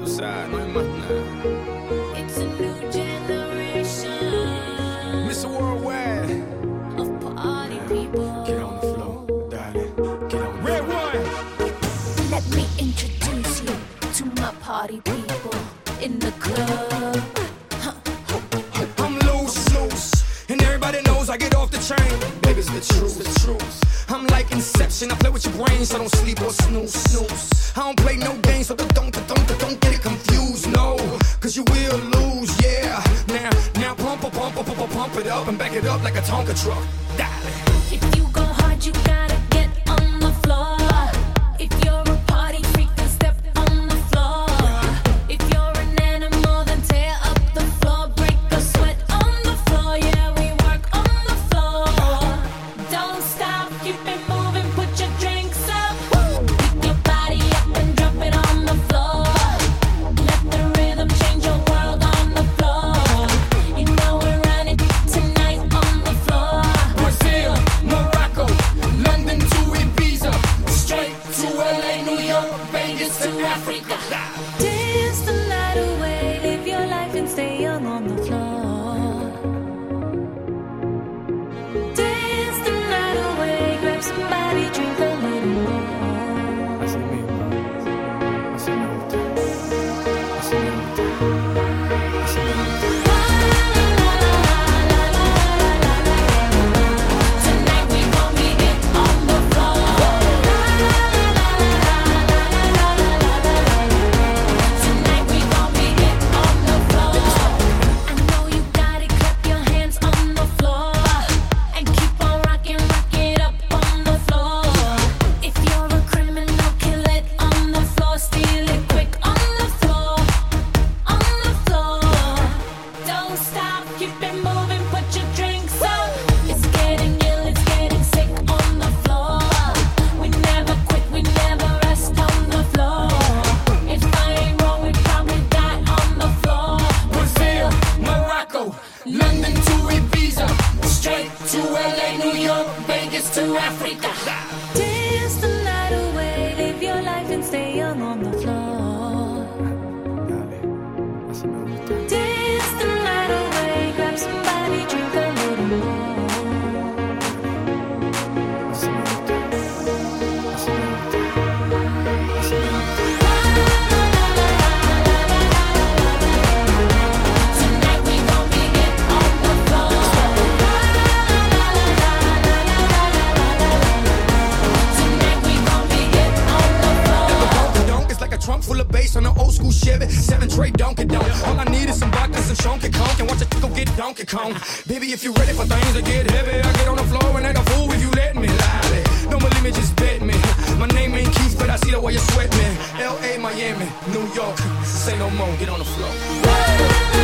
J-Lo. Tú sabes, no hay más nada. It's a new generation Mr. Worldwide. of party people. Get on the floor, darling. Get on Red one. Let me introduce you to my party people in the club. With your brain, so don't sleep or snooze, snooze. I don't play no games, so don't, don't, don't, get it confused, no. Cause you will lose, yeah. Now, now pump, pump, pump, pump, pump, it up and back it up like a Tonka truck. Darling. If you go hard, you gotta Vegas to Africa. Dance the night away, live your life and stay young on the floor. Así me gusta. Dance Chevy. Seven tray Donkey Donk. All I need is some vodka, some Shonky Conk, and watch a go get Donkey Kong. Baby, if you're ready for things to get heavy, I get on the floor and act a fool if you let me. Lie. Don't believe me, just bet me. My name ain't Keith, but I see the way you sweat me. L.A., Miami, New York. Say no more, get on the floor.